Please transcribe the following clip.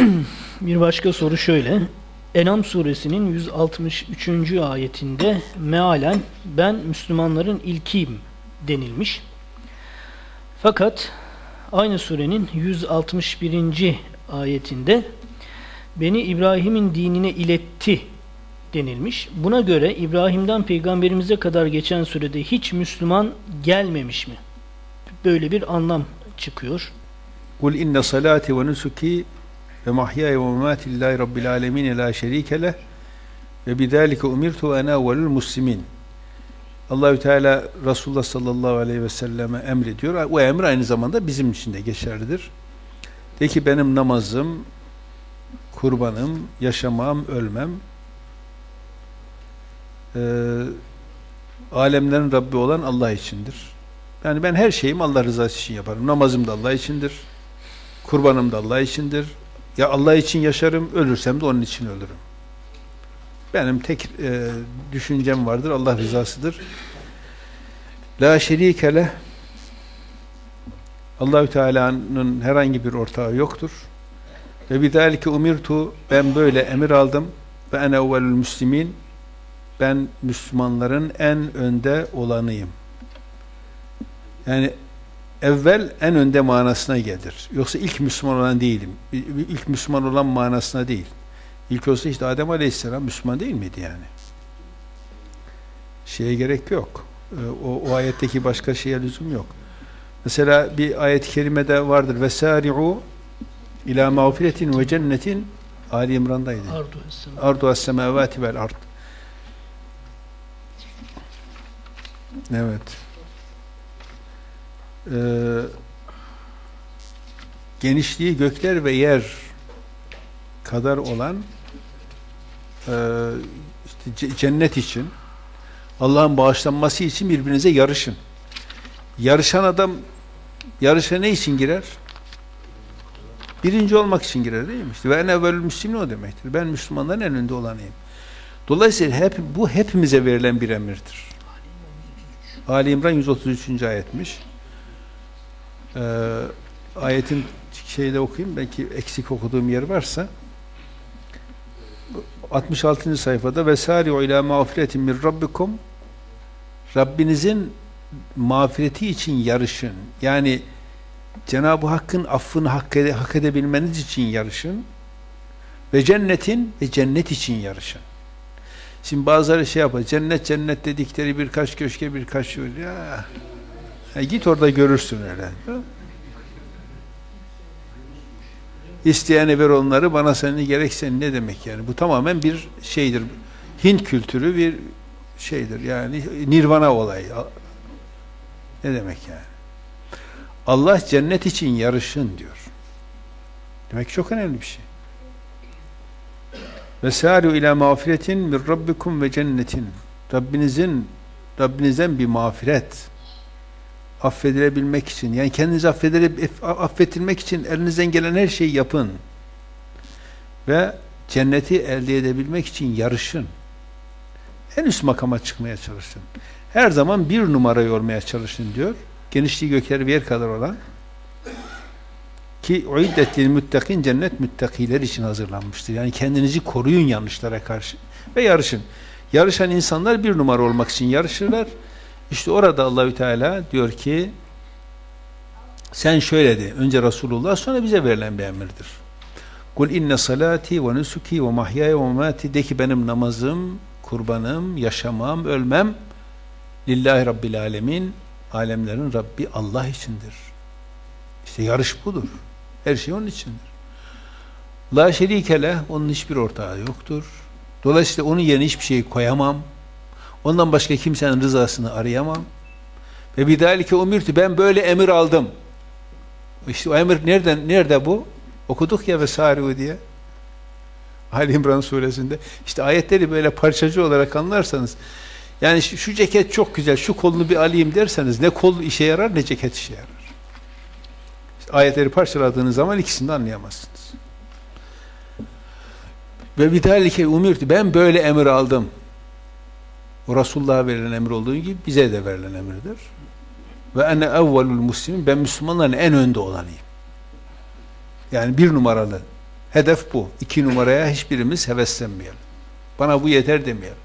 Bir başka soru şöyle. Enam suresinin 163. ayetinde mealen ben Müslümanların ilkiyim denilmiş. Fakat aynı surenin 161. ayetinde beni İbrahim'in dinine iletti denilmiş. Buna göre İbrahim'den peygamberimize kadar geçen sürede hiç Müslüman gelmemiş mi? Böyle bir anlam çıkıyor. Kul inne salati ve nusuki ve mahyaya ve memati lillahi rabbil alemin la şerike leh ve bidalike umirtu ana evvelul muslimin. Allahü Teala Resulullah sallallahu aleyhi ve selleme emrediyor. O emir aynı zamanda bizim için de geçerlidir. De ki benim namazım, kurbanım, yaşamam, ölmem e, alemlerin Rabbi olan Allah içindir. Yani ben her şeyim Allah rızası için yaparım. Namazım da Allah içindir. Kurbanım da Allah içindir. Ya Allah için yaşarım, ölürsem de onun için ölürüm. Benim tek e, düşüncem vardır, Allah rızasıdır. La şerike leh Allahü Teala'nın herhangi bir ortağı yoktur. Ve bidalike umirtu ben böyle emir aldım ve ene evvelül müslimin ben Müslümanların en önde olanıyım. Yani evvel en önde manasına gelir. Yoksa ilk Müslüman olan değilim. İlk Müslüman olan manasına değil. İlk olsa işte Adem Aleyhisselam Müslüman değil miydi yani? Şeye gerek yok. Ee, o, o ayetteki başka şeye lüzum yok. Mesela bir ayet-i kerimede vardır. Vesari'u ila mağfiretin ve cennetin Ali İmran'daydı. Ardu es-semavati vel ard. Evet. Ee, genişliği gökler ve yer kadar olan e, işte cennet için Allah'ın bağışlanması için birbirinize yarışın. Yarışan adam yarışa ne için girer? Birinci olmak için girer değil mi? İşte ve en evvelül müslimin o demektir. Ben Müslümanların en önde olanıyım. Dolayısıyla hep, bu hepimize verilen bir emirdir. Ali İmran 133. ayetmiş. Ee, ayetin şeyde okuyayım belki eksik okuduğum yer varsa 66. sayfada vesari'u ila mağfiretin min rabbikum Rabbinizin mağfireti için yarışın. Yani Cenab-ı Hakk'ın affını hak, ede, hak edebilmeniz için yarışın. Ve cennetin ve cennet için yarışın. Şimdi bazıları şey yapar, cennet cennet dedikleri birkaç köşke birkaç yol. Ya, ya git orada görürsün öyle. İsteyene ver onları, bana seni gerekse ne demek yani? Bu tamamen bir şeydir. Hint kültürü bir şeydir yani nirvana olayı. Ne demek yani? Allah cennet için yarışın diyor. Demek çok önemli bir şey. Ve sâru ila mağfiretin min rabbikum ve cennetin. Rabbinizin Rabbinizden bir mağfiret affedilebilmek için yani kendinizi affedilmek için elinizden gelen her şeyi yapın. Ve cenneti elde edebilmek için yarışın. En üst makama çıkmaya çalışın. Her zaman bir numara yormaya çalışın diyor. Genişliği gökleri bir yer kadar olan ki uiddetil müttakin cennet müttakiler için hazırlanmıştır. Yani kendinizi koruyun yanlışlara karşı ve yarışın. Yarışan insanlar bir numara olmak için yarışırlar. İşte orada Allahü Teala diyor ki sen şöyle de önce Resulullah sonra bize verilen bir emirdir. Kul inne salati ve nusuki ve mahyaya ve mamati de ki benim namazım, kurbanım, yaşamam, ölmem lillahi rabbil alemin alemlerin Rabbi Allah içindir. İşte yarış budur. Her şey onun içindir. La şerikele onun hiçbir ortağı yoktur. Dolayısıyla onun yerine hiçbir şey koyamam. Ondan başka kimsenin rızasını arayamam. Ve bidalike umirtu ben böyle emir aldım. İşte o emir nereden nerede bu? Okuduk ya Vesariu diye. Ali İmran suresinde. İşte ayetleri böyle parçacı olarak anlarsanız yani şu, ceket çok güzel, şu kolunu bir alayım derseniz ne kol işe yarar ne ceket işe yarar. İşte ayetleri parçaladığınız zaman ikisini de anlayamazsınız. Ve bidalike umirtu ben böyle emir aldım. O Resulullah'a verilen emir olduğu gibi bize de verilen emirdir. Ve ene evvelul muslimin ben Müslümanların en önde olanıyım. Yani bir numaralı Hedef bu. İki numaraya hiçbirimiz heveslenmeyelim. Bana bu yeter demeyelim.